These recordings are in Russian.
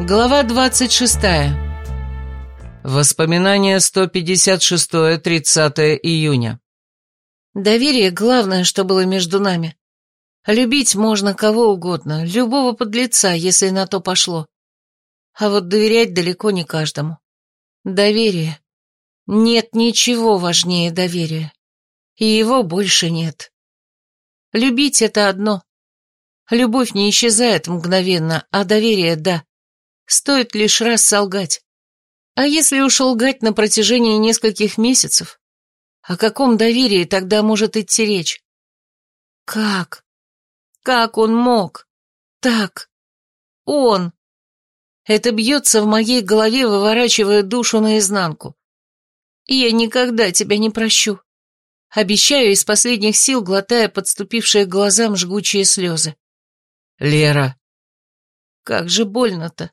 Глава 26. Воспоминания 156-30 июня. Доверие — главное, что было между нами. Любить можно кого угодно, любого подлеца, если на то пошло. А вот доверять далеко не каждому. Доверие. Нет ничего важнее доверия. И его больше нет. Любить — это одно. Любовь не исчезает мгновенно, а доверие — да. Стоит лишь раз солгать. А если уж лгать на протяжении нескольких месяцев? О каком доверии тогда может идти речь? Как? Как он мог? Так. Он. Это бьется в моей голове, выворачивая душу наизнанку. Я никогда тебя не прощу. Обещаю из последних сил, глотая подступившие к глазам жгучие слезы. Лера. Как же больно-то.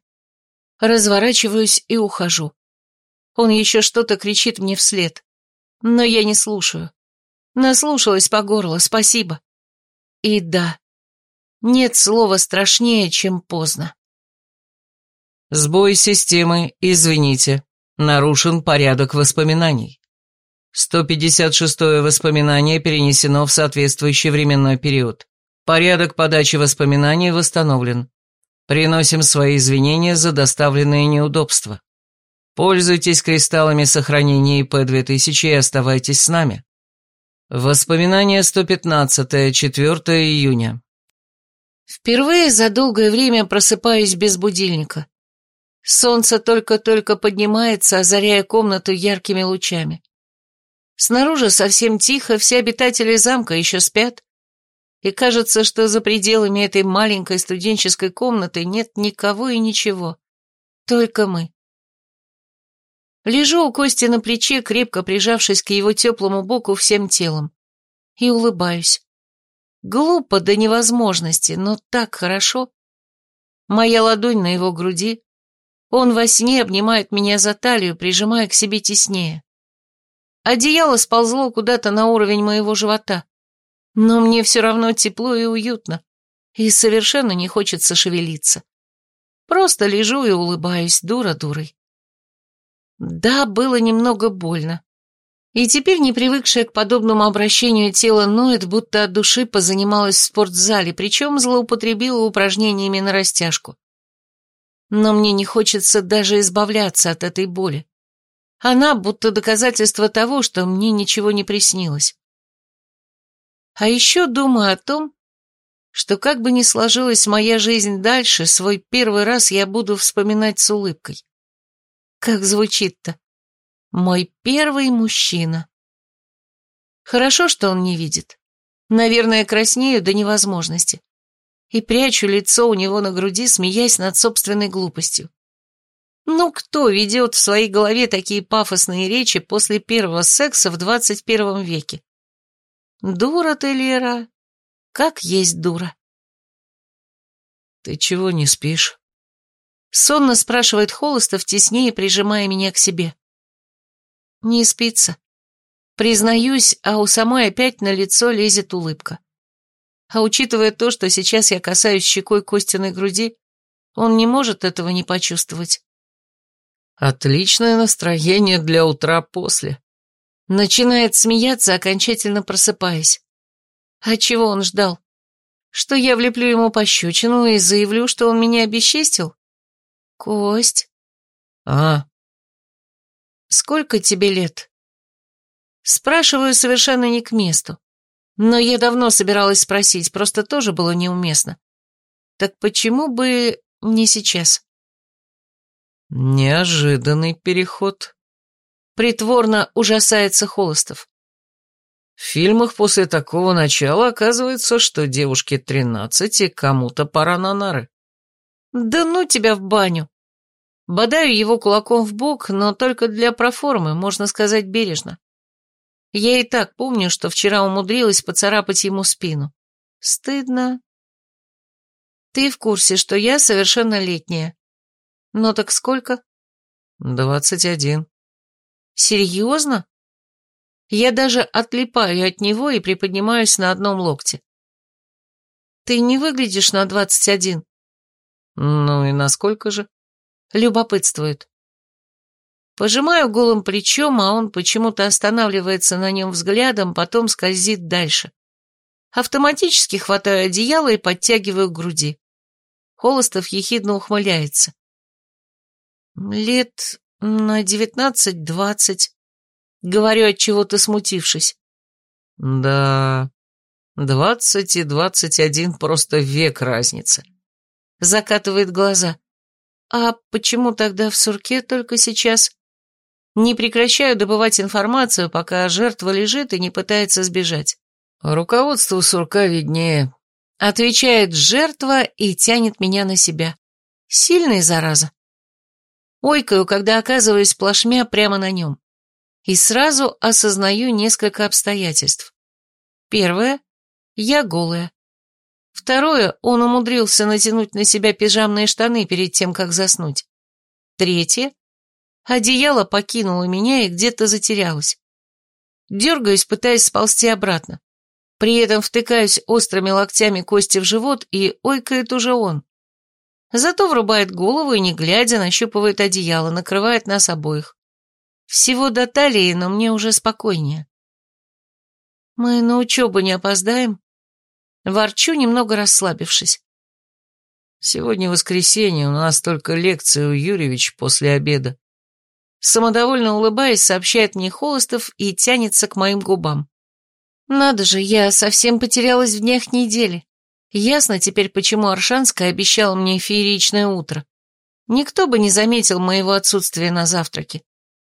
Разворачиваюсь и ухожу. Он еще что-то кричит мне вслед. Но я не слушаю. Наслушалась по горло, спасибо. И да, нет слова страшнее, чем поздно. Сбой системы, извините. Нарушен порядок воспоминаний. 156-е воспоминание перенесено в соответствующий временной период. Порядок подачи воспоминаний восстановлен. Приносим свои извинения за доставленные неудобства. Пользуйтесь кристаллами сохранения ИП-2000 и оставайтесь с нами. Воспоминание 115, 4 июня. Впервые за долгое время просыпаюсь без будильника. Солнце только-только поднимается, озаряя комнату яркими лучами. Снаружи совсем тихо, все обитатели замка еще спят, и кажется, что за пределами этой маленькой студенческой комнаты нет никого и ничего. Только мы. Лежу у Кости на плече, крепко прижавшись к его теплому боку всем телом, и улыбаюсь. Глупо до невозможности, но так хорошо. Моя ладонь на его груди. Он во сне обнимает меня за талию, прижимая к себе теснее. Одеяло сползло куда-то на уровень моего живота. Но мне все равно тепло и уютно, и совершенно не хочется шевелиться. Просто лежу и улыбаюсь, дура дурой. Да, было немного больно. И теперь, не привыкшая к подобному обращению тело ноет, будто от души позанималась в спортзале, причем злоупотребила упражнениями на растяжку. Но мне не хочется даже избавляться от этой боли. Она будто доказательство того, что мне ничего не приснилось. А еще думаю о том, что как бы ни сложилась моя жизнь дальше, свой первый раз я буду вспоминать с улыбкой. Как звучит-то? Мой первый мужчина. Хорошо, что он не видит. Наверное, краснею до невозможности. И прячу лицо у него на груди, смеясь над собственной глупостью. Ну, кто ведет в своей голове такие пафосные речи после первого секса в двадцать первом веке? Дура ты, Лера, как есть дура. Ты чего не спишь? Сонно спрашивает Холостов, теснее прижимая меня к себе. Не спится. Признаюсь, а у самой опять на лицо лезет улыбка. А учитывая то, что сейчас я касаюсь щекой Костиной груди, он не может этого не почувствовать. Отличное настроение для утра после. Начинает смеяться, окончательно просыпаясь. А чего он ждал? Что я влеплю ему пощечину и заявлю, что он меня обесчестил? Кость. А? Сколько тебе лет? Спрашиваю совершенно не к месту. Но я давно собиралась спросить, просто тоже было неуместно. Так почему бы не сейчас? Неожиданный переход, Притворно ужасается Холостов. В фильмах после такого начала оказывается, что девушке тринадцати кому-то пора на нары. Да ну тебя в баню. Бодаю его кулаком в бок, но только для проформы, можно сказать бережно. Я и так помню, что вчера умудрилась поцарапать ему спину. Стыдно. Ты в курсе, что я совершеннолетняя. Но так сколько? Двадцать один. Серьезно? Я даже отлипаю от него и приподнимаюсь на одном локте. Ты не выглядишь на двадцать один. Ну и насколько же? Любопытствует. Пожимаю голым плечом, а он почему-то останавливается на нем взглядом, потом скользит дальше. Автоматически хватаю одеяло и подтягиваю к груди. Холостов ехидно ухмыляется. Лет на девятнадцать-двадцать. Говорю от чего-то смутившись. Да, двадцать и двадцать один просто век разница. Закатывает глаза. А почему тогда в сурке только сейчас? Не прекращаю добывать информацию, пока жертва лежит и не пытается сбежать. Руководству сурка виднее. Отвечает жертва и тянет меня на себя. Сильный, зараза. Ойкаю, когда оказываюсь плашмя прямо на нем. И сразу осознаю несколько обстоятельств. Первое — я голая. Второе — он умудрился натянуть на себя пижамные штаны перед тем, как заснуть. Третье — одеяло покинуло меня и где-то затерялось. Дергаюсь, пытаясь сползти обратно. При этом втыкаюсь острыми локтями кости в живот, и ойкает уже он. Зато врубает голову и, не глядя, нащупывает одеяло, накрывает нас обоих. Всего до талии, но мне уже спокойнее. Мы на учебу не опоздаем? Ворчу, немного расслабившись. Сегодня воскресенье, у нас только лекция у Юрьевич после обеда. Самодовольно улыбаясь, сообщает мне Холостов и тянется к моим губам. Надо же, я совсем потерялась в днях недели. Ясно теперь, почему Аршанская обещала мне фееричное утро. Никто бы не заметил моего отсутствия на завтраке.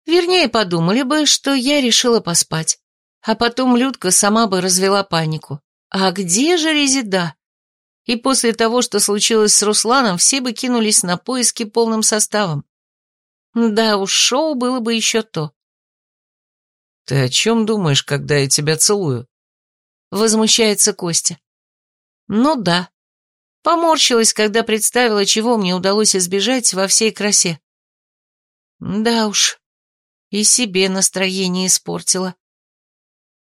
Вернее, подумали бы, что я решила поспать. А потом Людка сама бы развела панику. А где же Резида? И после того, что случилось с Русланом, все бы кинулись на поиски полным составом. Да уж, шоу было бы еще то. «Ты о чем думаешь, когда я тебя целую?» Возмущается Костя. Ну да. Поморщилась, когда представила, чего мне удалось избежать во всей красе. Да уж, и себе настроение испортила.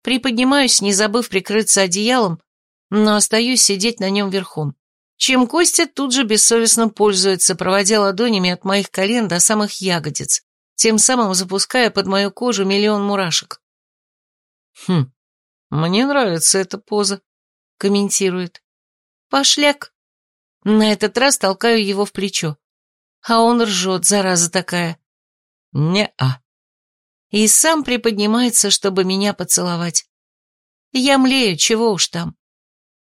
Приподнимаюсь, не забыв прикрыться одеялом, но остаюсь сидеть на нем верхом. Чем Костя тут же бессовестно пользуется, проводя ладонями от моих колен до самых ягодиц, тем самым запуская под мою кожу миллион мурашек. «Хм, мне нравится эта поза», — комментирует. Пошляк. На этот раз толкаю его в плечо. А он ржет, зараза такая. Не-а. И сам приподнимается, чтобы меня поцеловать. Я млею, чего уж там.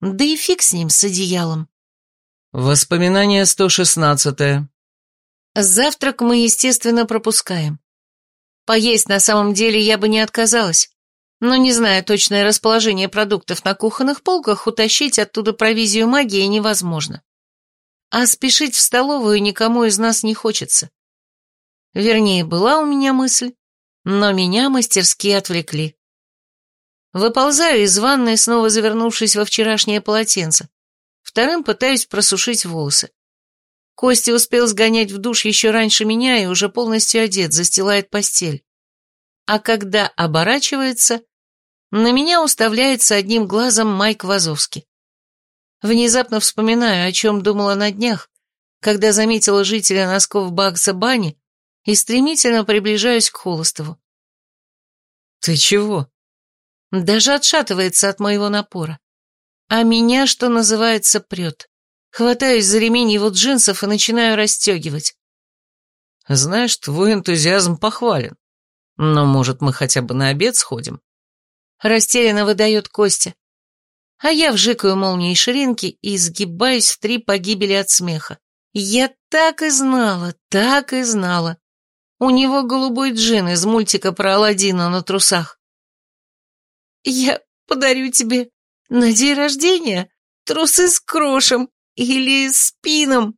Да и фиг с ним, с одеялом. Воспоминание 116 Завтрак мы, естественно, пропускаем. Поесть на самом деле я бы не отказалась но не зная точное расположение продуктов на кухонных полках, утащить оттуда провизию магии невозможно. А спешить в столовую никому из нас не хочется. Вернее, была у меня мысль, но меня мастерски отвлекли. Выползаю из ванной, снова завернувшись во вчерашнее полотенце. Вторым пытаюсь просушить волосы. Костя успел сгонять в душ еще раньше меня и уже полностью одет, застилает постель. А когда оборачивается, на меня уставляется одним глазом Майк Вазовский. Внезапно вспоминаю, о чем думала на днях, когда заметила жителя носков Багса Бани и стремительно приближаюсь к Холостову. «Ты чего?» Даже отшатывается от моего напора. А меня, что называется, прет. Хватаюсь за ремень его джинсов и начинаю расстегивать. «Знаешь, твой энтузиазм похвален. Но, может, мы хотя бы на обед сходим?» Растерянно выдает Костя. А я вжикаю молнией ширинки и сгибаюсь в три погибели от смеха. Я так и знала, так и знала. У него голубой джин из мультика про Аладдина на трусах. Я подарю тебе на день рождения трусы с крошем или с пином.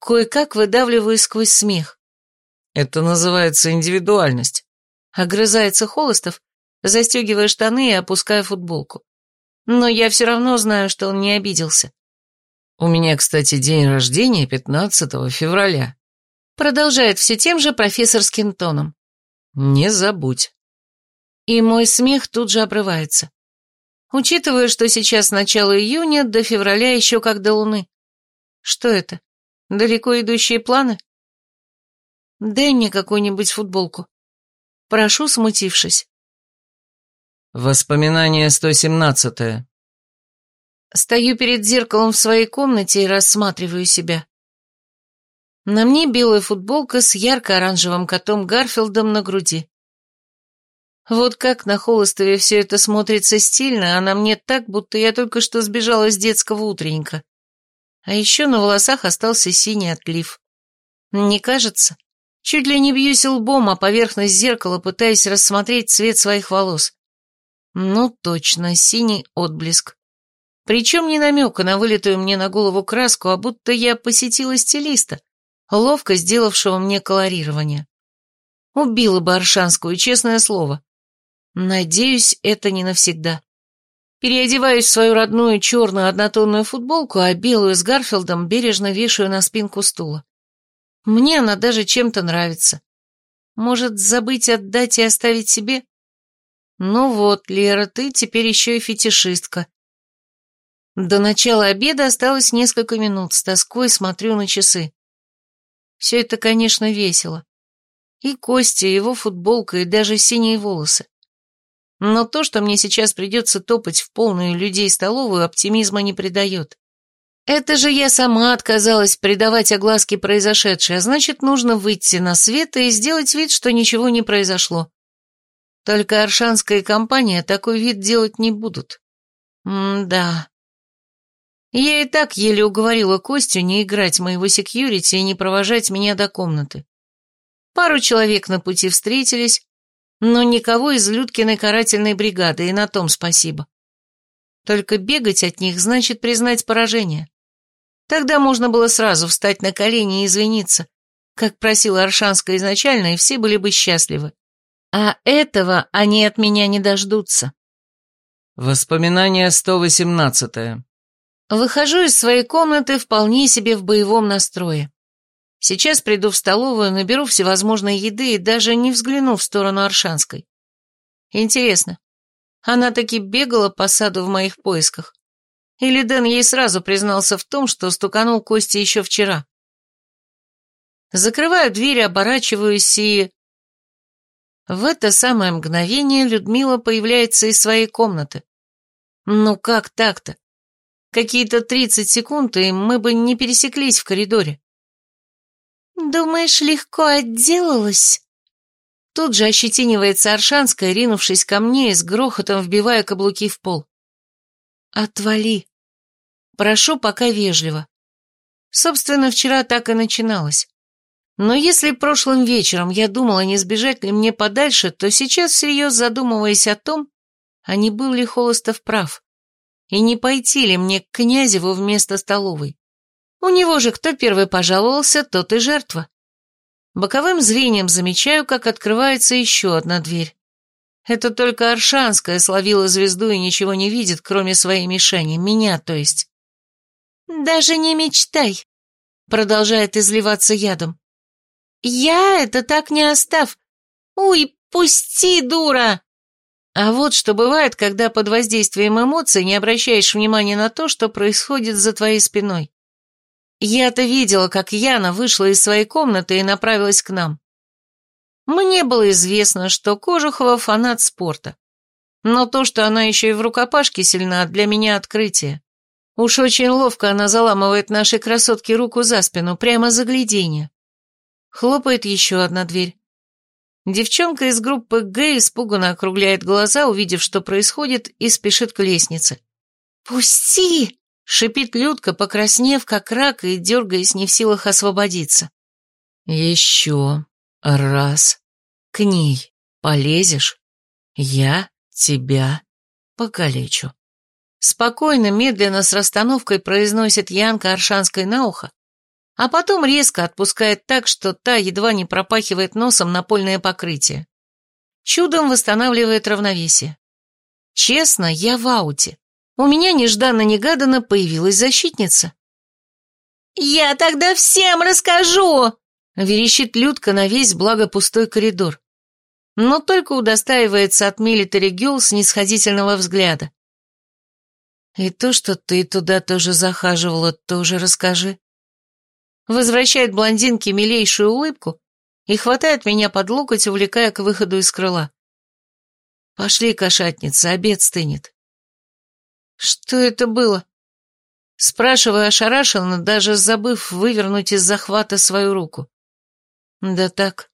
Кое-как выдавливаю сквозь смех. Это называется индивидуальность. Огрызается Холостов, застегивая штаны и опуская футболку. Но я все равно знаю, что он не обиделся. «У меня, кстати, день рождения 15 февраля», продолжает все тем же профессорским тоном. «Не забудь». И мой смех тут же обрывается. Учитывая, что сейчас начало июня, до февраля еще как до луны. Что это? Далеко идущие планы? Дай мне какую-нибудь футболку. Прошу, смутившись. Воспоминание 117 -е. Стою перед зеркалом в своей комнате и рассматриваю себя. На мне белая футболка с ярко-оранжевым котом Гарфилдом на груди. Вот как на холостове все это смотрится стильно, а на мне так, будто я только что сбежала с детского утренника. А еще на волосах остался синий отлив. Не кажется? Чуть ли не бьюсь лбом о поверхность зеркала, пытаясь рассмотреть цвет своих волос. Ну, точно, синий отблеск. Причем не намека на вылитую мне на голову краску, а будто я посетила стилиста, ловко сделавшего мне колорирование. Убила бы Аршанскую, честное слово. Надеюсь, это не навсегда. Переодеваюсь в свою родную черную однотонную футболку, а белую с Гарфилдом бережно вешаю на спинку стула. Мне она даже чем-то нравится. Может, забыть отдать и оставить себе? Ну вот, Лера, ты теперь еще и фетишистка. До начала обеда осталось несколько минут, с тоской смотрю на часы. Все это, конечно, весело. И Костя, и его футболка, и даже синие волосы. Но то, что мне сейчас придется топать в полную людей столовую, оптимизма не придает. Это же я сама отказалась придавать огласке произошедшее, а значит, нужно выйти на свет и сделать вид, что ничего не произошло. Только Аршанская компания такой вид делать не будут. М-да. Я и так еле уговорила Костю не играть моего секьюрити и не провожать меня до комнаты. Пару человек на пути встретились, но никого из Людкиной карательной бригады, и на том спасибо. Только бегать от них значит признать поражение. Тогда можно было сразу встать на колени и извиниться, как просила Аршанская изначально, и все были бы счастливы. А этого они от меня не дождутся. Воспоминание 118 -е. Выхожу из своей комнаты вполне себе в боевом настрое. Сейчас приду в столовую, наберу всевозможной еды и даже не взгляну в сторону Аршанской. Интересно, она таки бегала по саду в моих поисках? Или Дэн ей сразу признался в том, что стуканул Кости еще вчера? Закрываю дверь, оборачиваюсь и... В это самое мгновение Людмила появляется из своей комнаты. Ну как так-то? Какие-то тридцать секунд, и мы бы не пересеклись в коридоре. «Думаешь, легко отделалась?» Тут же ощетинивается Аршанская, ринувшись ко мне и с грохотом вбивая каблуки в пол. «Отвали!» Прошу пока вежливо. Собственно, вчера так и начиналось. Но если прошлым вечером я думала, не сбежать ли мне подальше, то сейчас всерьез задумываясь о том, а не был ли Холостов прав, и не пойти ли мне к Князеву вместо столовой. У него же кто первый пожаловался, тот и жертва. Боковым зрением замечаю, как открывается еще одна дверь. Это только Аршанская словила звезду и ничего не видит, кроме своей мишени, меня, то есть. «Даже не мечтай», — продолжает изливаться ядом. «Я это так не остав. Уй, пусти, дура!» А вот что бывает, когда под воздействием эмоций не обращаешь внимания на то, что происходит за твоей спиной. Я-то видела, как Яна вышла из своей комнаты и направилась к нам. Мне было известно, что Кожухова фанат спорта. Но то, что она еще и в рукопашке сильна, для меня открытие. Уж очень ловко она заламывает нашей красотке руку за спину, прямо за гляденье. Хлопает еще одна дверь. Девчонка из группы Г испуганно округляет глаза, увидев, что происходит, и спешит к лестнице. «Пусти!» Шипит Людка, покраснев, как рак, и дергаясь не в силах освободиться. Еще раз к ней полезешь, я тебя покалечу. Спокойно, медленно, с расстановкой произносит Янка Аршанской на ухо, а потом резко отпускает так, что та едва не пропахивает носом напольное покрытие. Чудом восстанавливает равновесие. Честно, я в ауте у меня нежданно-негаданно появилась защитница. «Я тогда всем расскажу!» — верещит Людка на весь благопустой коридор. Но только удостаивается от Милитари Гюл снисходительного взгляда. «И то, что ты туда тоже захаживала, тоже расскажи». Возвращает блондинке милейшую улыбку и хватает меня под локоть, увлекая к выходу из крыла. «Пошли, кошатница, обед стынет». «Что это было?» Спрашиваю ошарашенно, даже забыв вывернуть из захвата свою руку. «Да так».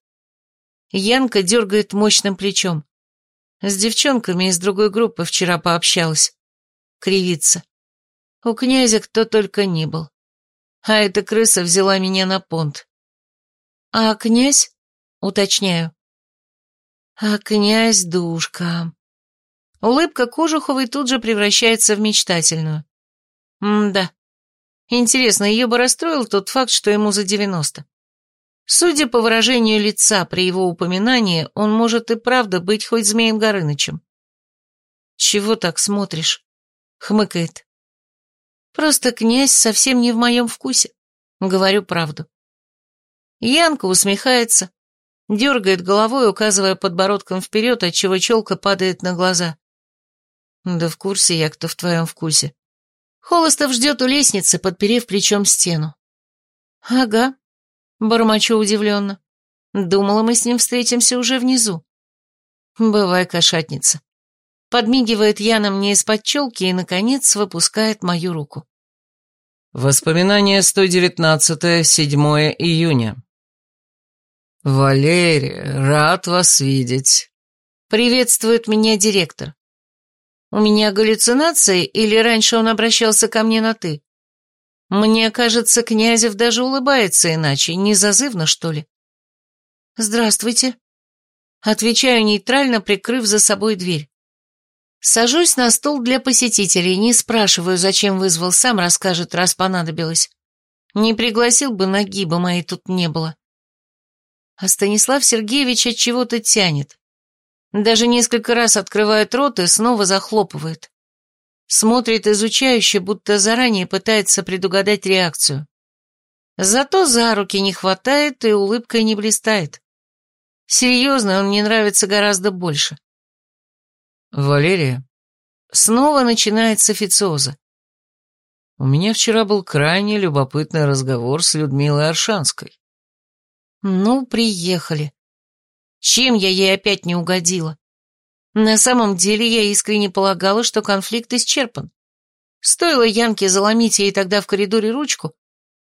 Янка дергает мощным плечом. С девчонками из другой группы вчера пообщалась. Кривится. У князя кто только не был. А эта крыса взяла меня на понт. А князь? Уточняю. А князь душка. Улыбка Кожуховой тут же превращается в мечтательную. М-да. Интересно, ее бы расстроил тот факт, что ему за девяносто. Судя по выражению лица при его упоминании, он может и правда быть хоть Змеем Горынычем. «Чего так смотришь?» — хмыкает. «Просто князь совсем не в моем вкусе. Говорю правду». Янка усмехается, дергает головой, указывая подбородком вперед, отчего челка падает на глаза. «Да в курсе я, кто в твоем вкусе». Холостов ждет у лестницы, подперев плечом стену. «Ага», Бормочу удивленно. Думала, мы с ним встретимся уже внизу. Бывай, кошатница. Подмигивает Яна мне из-под челки и, наконец, выпускает мою руку. Воспоминание 119, 7 июня. «Валерия, рад вас видеть», — приветствует меня директор. «У меня галлюцинации или раньше он обращался ко мне на «ты»?» Мне кажется, Князев даже улыбается иначе, не зазывно, что ли. «Здравствуйте». Отвечаю нейтрально, прикрыв за собой дверь. Сажусь на стол для посетителей, не спрашиваю, зачем вызвал, сам расскажет, раз понадобилось. Не пригласил бы, нагиба моей тут не было. А Станислав Сергеевич от чего-то тянет. Даже несколько раз открывает рот и снова захлопывает. Смотрит изучающе, будто заранее пытается предугадать реакцию. Зато за руки не хватает и улыбкой не блистает. Серьезно, он мне нравится гораздо больше. Валерия. Снова начинается официоза. У меня вчера был крайне любопытный разговор с Людмилой Аршанской. Ну, приехали. Чем я ей опять не угодила? На самом деле я искренне полагала, что конфликт исчерпан. Стоило Янке заломить ей тогда в коридоре ручку,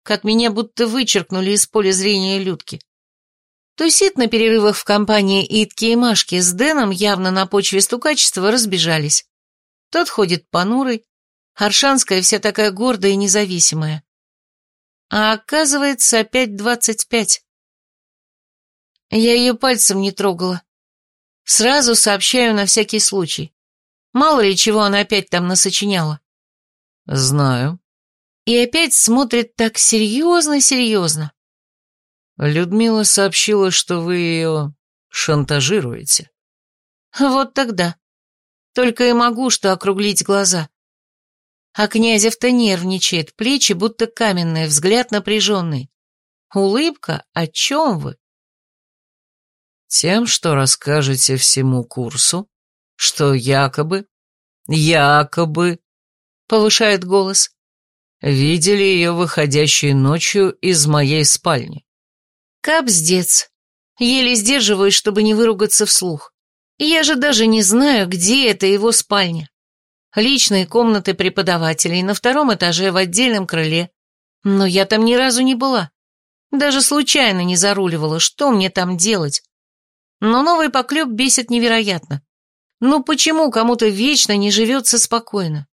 как меня будто вычеркнули из поля зрения Людки. Тусит на перерывах в компании Итки и Машки с Дэном явно на почве стукачества разбежались. Тот ходит понурый, Аршанская вся такая гордая и независимая. А оказывается, опять двадцать пять. Я ее пальцем не трогала, Сразу сообщаю на всякий случай. Мало ли чего она опять там насочиняла. Знаю. И опять смотрит так серьезно-серьезно. Людмила сообщила, что вы ее шантажируете. Вот тогда. Только и могу что округлить глаза. А Князев-то нервничает, плечи будто каменные, взгляд напряженный. Улыбка? О чем вы? Тем, что расскажете всему курсу, что якобы, якобы, повышает голос, видели ее выходящей ночью из моей спальни. Капздец. Еле сдерживаюсь, чтобы не выругаться вслух. Я же даже не знаю, где это его спальня. Личные комнаты преподавателей на втором этаже в отдельном крыле. Но я там ни разу не была. Даже случайно не заруливала, что мне там делать. Но новый поклеп бесит невероятно. Ну почему кому-то вечно не живется спокойно?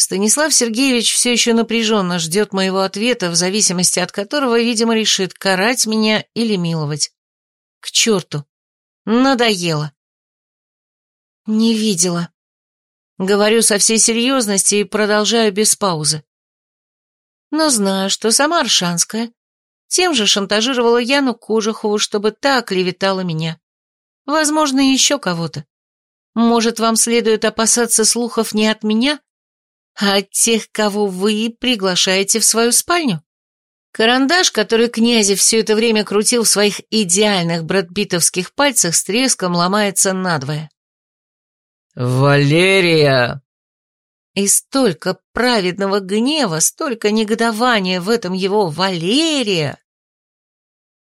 Станислав Сергеевич все еще напряженно ждет моего ответа, в зависимости от которого, видимо, решит, карать меня или миловать. К черту. Надоело. Не видела. Говорю со всей серьезности и продолжаю без паузы. Но знаю, что сама Аршанская тем же шантажировала Яну Кожухову, чтобы та оклеветала меня. Возможно, еще кого-то. Может, вам следует опасаться слухов не от меня, а от тех, кого вы приглашаете в свою спальню? Карандаш, который Князев все это время крутил в своих идеальных братбитовских пальцах, с треском ломается надвое. «Валерия!» И столько праведного гнева, столько негодования в этом его Валерия.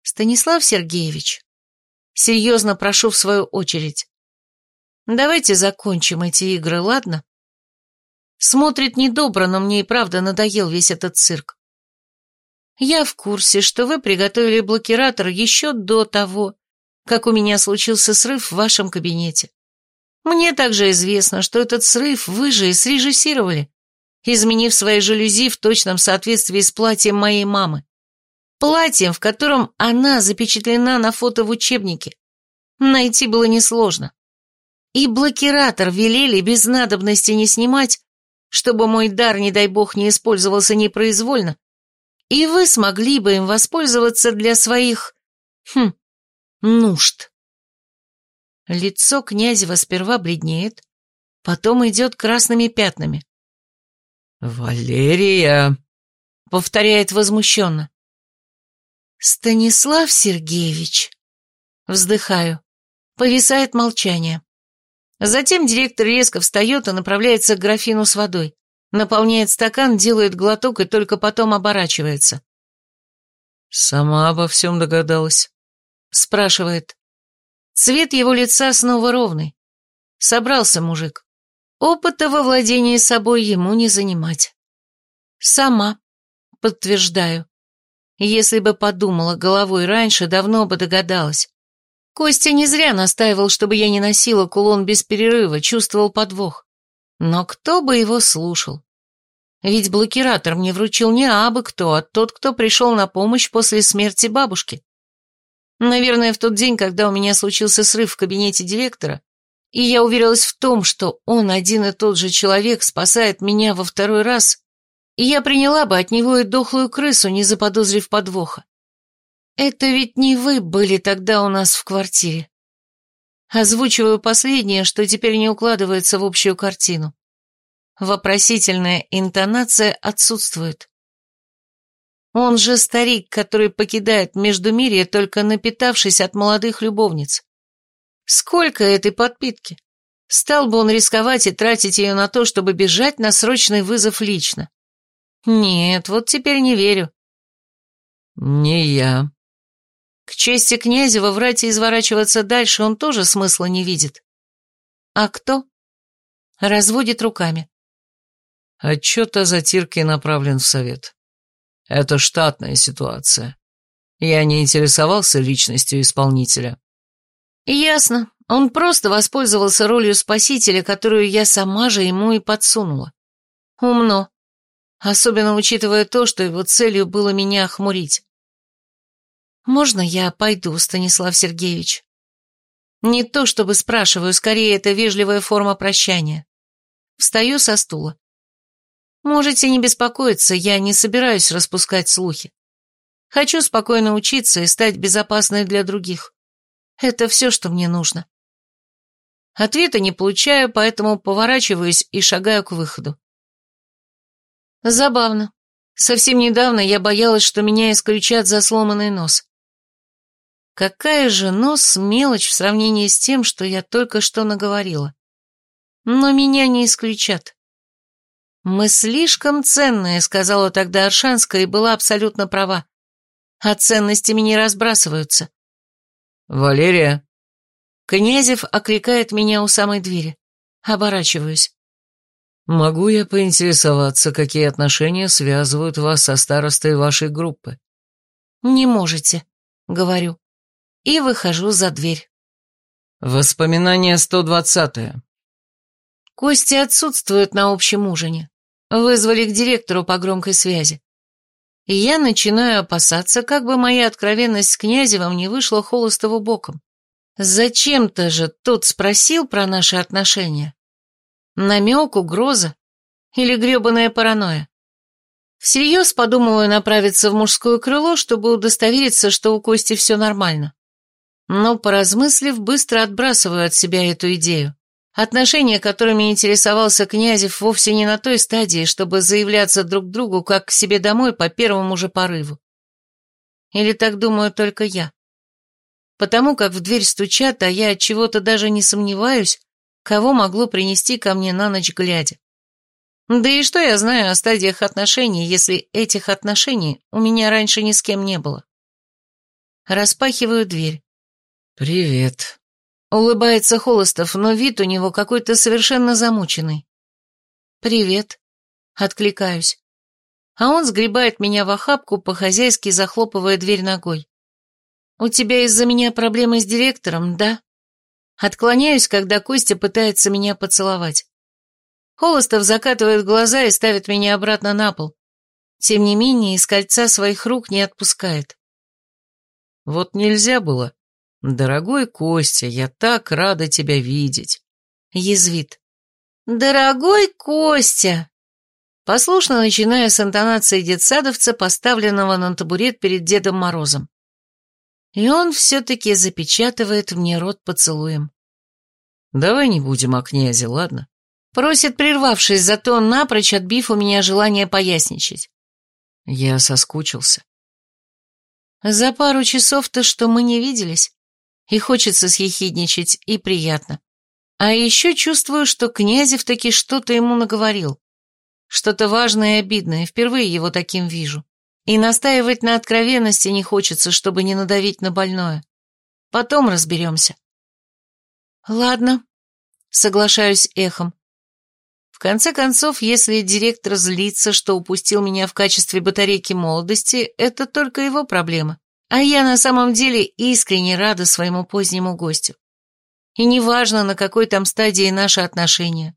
Станислав Сергеевич, серьезно прошу в свою очередь, давайте закончим эти игры, ладно? Смотрит недобро, но мне и правда надоел весь этот цирк. Я в курсе, что вы приготовили блокиратор еще до того, как у меня случился срыв в вашем кабинете. Мне также известно, что этот срыв вы же и срежиссировали, изменив свои жалюзи в точном соответствии с платьем моей мамы. Платьем, в котором она запечатлена на фото в учебнике. Найти было несложно. И блокиратор велели без надобности не снимать, чтобы мой дар, не дай бог, не использовался непроизвольно, и вы смогли бы им воспользоваться для своих... Хм, нужд. Лицо Князева сперва бледнеет, потом идет красными пятнами. «Валерия!» — повторяет возмущенно. «Станислав Сергеевич!» Вздыхаю. Повисает молчание. Затем директор резко встает и направляется к графину с водой. Наполняет стакан, делает глоток и только потом оборачивается. «Сама обо всем догадалась?» Спрашивает. Цвет его лица снова ровный. Собрался мужик. Опыта во владении собой ему не занимать. Сама, подтверждаю. Если бы подумала головой раньше, давно бы догадалась. Костя не зря настаивал, чтобы я не носила кулон без перерыва, чувствовал подвох. Но кто бы его слушал? Ведь блокиратор мне вручил не абы кто, а тот, кто пришел на помощь после смерти бабушки. Наверное, в тот день, когда у меня случился срыв в кабинете директора, и я уверилась в том, что он один и тот же человек спасает меня во второй раз, и я приняла бы от него и дохлую крысу, не заподозрив подвоха. Это ведь не вы были тогда у нас в квартире. Озвучиваю последнее, что теперь не укладывается в общую картину. Вопросительная интонация отсутствует. Он же старик, который покидает Междумирье, только напитавшись от молодых любовниц. Сколько этой подпитки? Стал бы он рисковать и тратить ее на то, чтобы бежать на срочный вызов лично? Нет, вот теперь не верю. Не я, к чести Князева врать и изворачиваться дальше он тоже смысла не видит. А кто? Разводит руками. Отчет о затирке направлен в совет. Это штатная ситуация. Я не интересовался личностью исполнителя. Ясно. Он просто воспользовался ролью спасителя, которую я сама же ему и подсунула. Умно. Особенно учитывая то, что его целью было меня охмурить. «Можно я пойду, Станислав Сергеевич?» Не то чтобы спрашиваю, скорее это вежливая форма прощания. Встаю со стула. Можете не беспокоиться, я не собираюсь распускать слухи. Хочу спокойно учиться и стать безопасной для других. Это все, что мне нужно. Ответа не получаю, поэтому поворачиваюсь и шагаю к выходу. Забавно. Совсем недавно я боялась, что меня исключат за сломанный нос. Какая же нос мелочь в сравнении с тем, что я только что наговорила. Но меня не исключат. «Мы слишком ценные», — сказала тогда Аршанская и была абсолютно права. А ценностями не разбрасываются. «Валерия?» Князев окликает меня у самой двери. Оборачиваюсь. «Могу я поинтересоваться, какие отношения связывают вас со старостой вашей группы?» «Не можете», — говорю и выхожу за дверь. Воспоминание 120-е. Кости отсутствуют на общем ужине. Вызвали к директору по громкой связи. И я начинаю опасаться, как бы моя откровенность с Князевым не вышла холостого боком. Зачем-то же тот спросил про наши отношения. Намек, угроза или гребаная паранойя? Всерьез подумываю направиться в мужское крыло, чтобы удостовериться, что у Кости все нормально. Но, поразмыслив, быстро отбрасываю от себя эту идею. Отношения, которыми интересовался Князев, вовсе не на той стадии, чтобы заявляться друг другу, как к себе домой по первому же порыву. Или так думаю только я. Потому как в дверь стучат, а я от чего-то даже не сомневаюсь, кого могло принести ко мне на ночь глядя. Да и что я знаю о стадиях отношений, если этих отношений у меня раньше ни с кем не было? Распахиваю дверь. «Привет», — улыбается Холостов, но вид у него какой-то совершенно замученный. «Привет», — откликаюсь. А он сгребает меня в охапку, по-хозяйски захлопывая дверь ногой. «У тебя из-за меня проблемы с директором, да?» Отклоняюсь, когда Костя пытается меня поцеловать. Холостов закатывает глаза и ставит меня обратно на пол. Тем не менее, из кольца своих рук не отпускает. Вот нельзя было. Дорогой Костя, я так рада тебя видеть. Язвит. Дорогой Костя! Послушно начиная с интонации детсадовца, поставленного на табурет перед Дедом Морозом. И он все-таки запечатывает мне рот поцелуем. Давай не будем о князе, ладно? Просит, прервавшись, зато напрочь отбив у меня желание поясничать. Я соскучился. За пару часов-то, что мы не виделись, и хочется съехидничать, и приятно. А еще чувствую, что Князев таки что-то ему наговорил. Что-то важное и обидное, впервые его таким вижу. И настаивать на откровенности не хочется, чтобы не надавить на больное. Потом разберемся. Ладно, соглашаюсь эхом конце концов, если директор злится, что упустил меня в качестве батарейки молодости, это только его проблема. А я на самом деле искренне рада своему позднему гостю. И неважно, на какой там стадии наши отношения.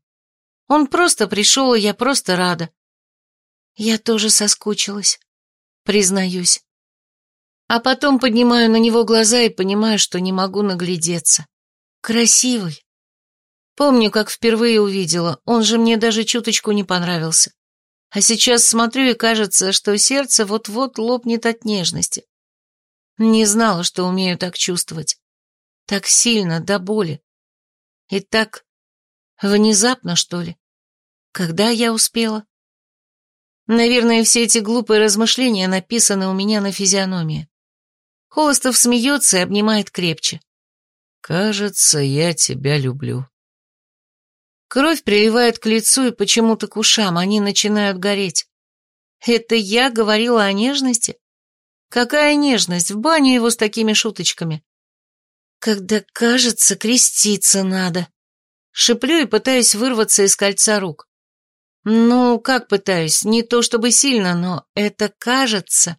Он просто пришел, и я просто рада. Я тоже соскучилась, признаюсь. А потом поднимаю на него глаза и понимаю, что не могу наглядеться. Красивый, Помню, как впервые увидела, он же мне даже чуточку не понравился. А сейчас смотрю и кажется, что сердце вот-вот лопнет от нежности. Не знала, что умею так чувствовать. Так сильно, до боли. И так внезапно, что ли. Когда я успела? Наверное, все эти глупые размышления написаны у меня на физиономии. Холостов смеется и обнимает крепче. «Кажется, я тебя люблю», Кровь приливает к лицу и почему-то к ушам, они начинают гореть. Это я говорила о нежности? Какая нежность, в баню его с такими шуточками. Когда, кажется, креститься надо. Шиплю и пытаюсь вырваться из кольца рук. Ну, как пытаюсь, не то чтобы сильно, но это кажется.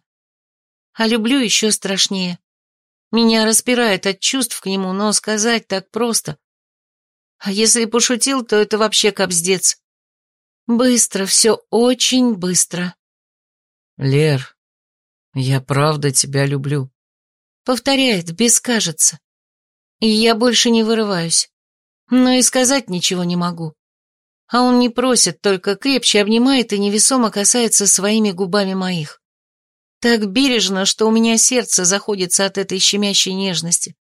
А люблю еще страшнее. Меня распирает от чувств к нему, но сказать так просто. А если пошутил, то это вообще кобздец. Быстро, все очень быстро. Лер, я правда тебя люблю. Повторяет, без кажется. И я больше не вырываюсь. Но и сказать ничего не могу. А он не просит, только крепче обнимает и невесомо касается своими губами моих. Так бережно, что у меня сердце заходится от этой щемящей нежности.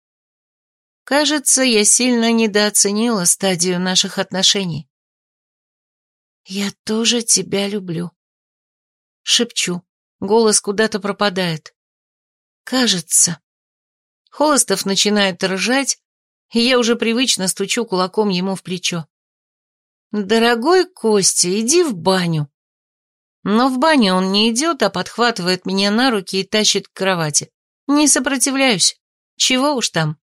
Кажется, я сильно недооценила стадию наших отношений. «Я тоже тебя люблю». Шепчу. Голос куда-то пропадает. «Кажется». Холостов начинает ржать, и я уже привычно стучу кулаком ему в плечо. «Дорогой Костя, иди в баню». Но в баню он не идет, а подхватывает меня на руки и тащит к кровати. Не сопротивляюсь. Чего уж там.